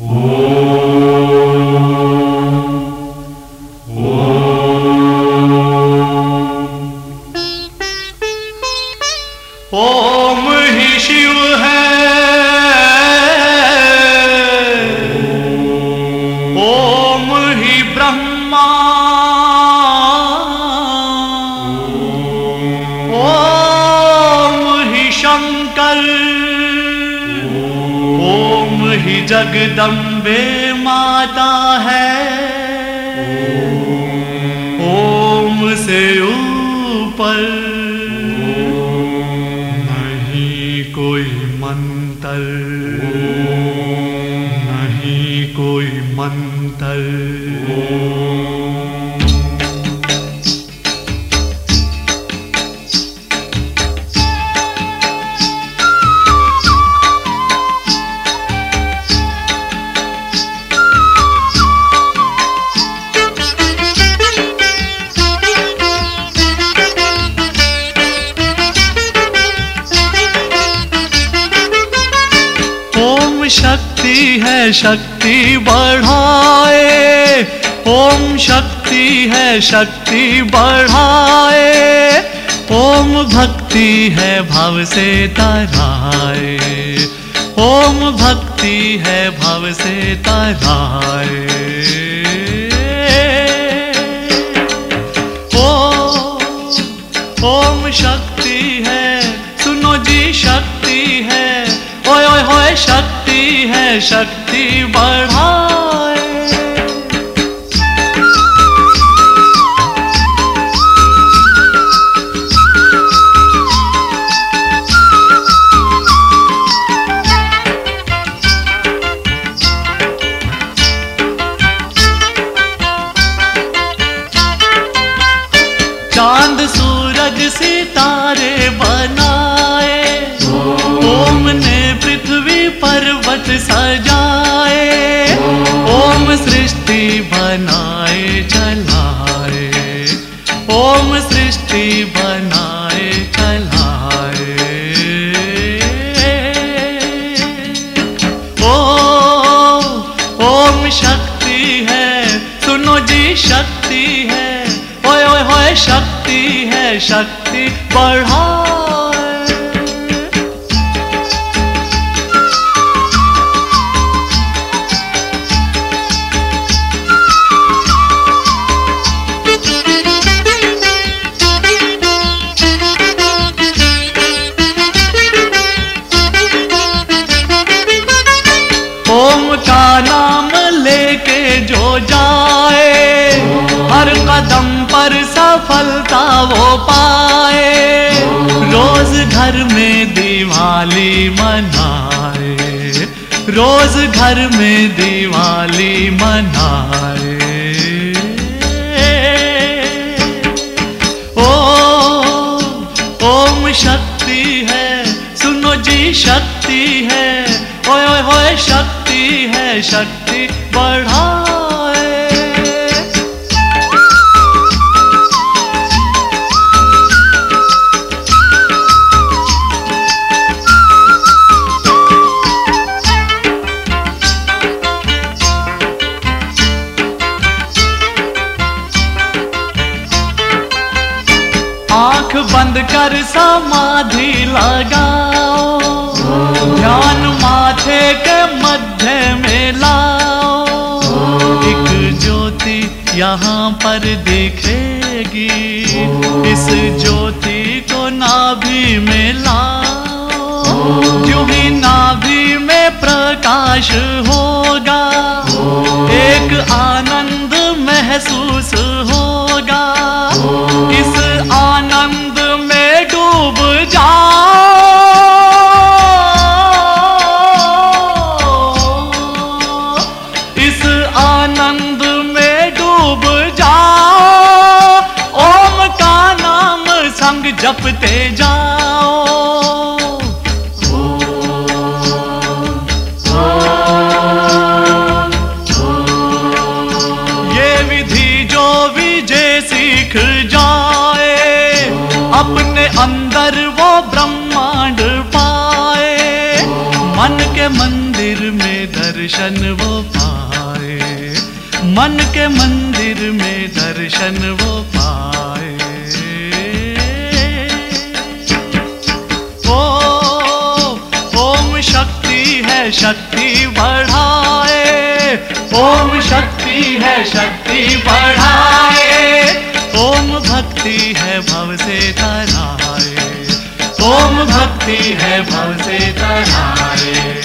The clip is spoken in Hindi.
ओम ही शिव है। जगदम्बे माता है। ओम से ऊपर। नहीं कोई मंत्र। नहीं कोई मंत्र। शक्ति बढ़ाए। ओम शक्ति है, शक्ति बढ़ाए। ओम भक्ति है, भाव से तराए। ओम भक्ति है, भाव से तराए। ओम शक्ति है, सुनो जी, शक्ति है। ओए ओए होए शक्ति शक्ति बढ़ाए पर्वत सजाए, ओम सृष्टि बनाए, चलाए। ओम सृष्टि बनाए, चलाए। ओ, ओम शक्ति है, सुनो जी, शक्ति है। ओए ओए, शक्ति है, शक्ति बढ़ाए। कदम पर सफलता वो पाए। रोज घर में दिवाली मनाए। रोज घर में दिवाली मनाए। ओ, ओम शक्ति है, सुनो जी, शक्ति है। ओए ओए शक्ति है, शक्ति बढ़ाए। बंद कर समाधि लगाओ। ध्यान माथे के मध्य में लाओ। एक ज्योति यहाँ पर दिखेगी। इस ज्योति को नाभि में लाओ। क्यों ही नाभि में प्रकाश होगा। एक आनंद महसूस जपते जाओ। ये विधि जो विजय सीख जाए, अपने अंदर वो ब्रह्मांड पाए, मन के मंदिर में दर्शन वो पाए, मन के मंदिर में दर्शन वो पाए है शक्ति बढ़ाए। ओम शक्ति है, शक्ति बढ़ाए। ओम भक्ति है, भव से तराए। ओम भक्ति है, भव से तराए।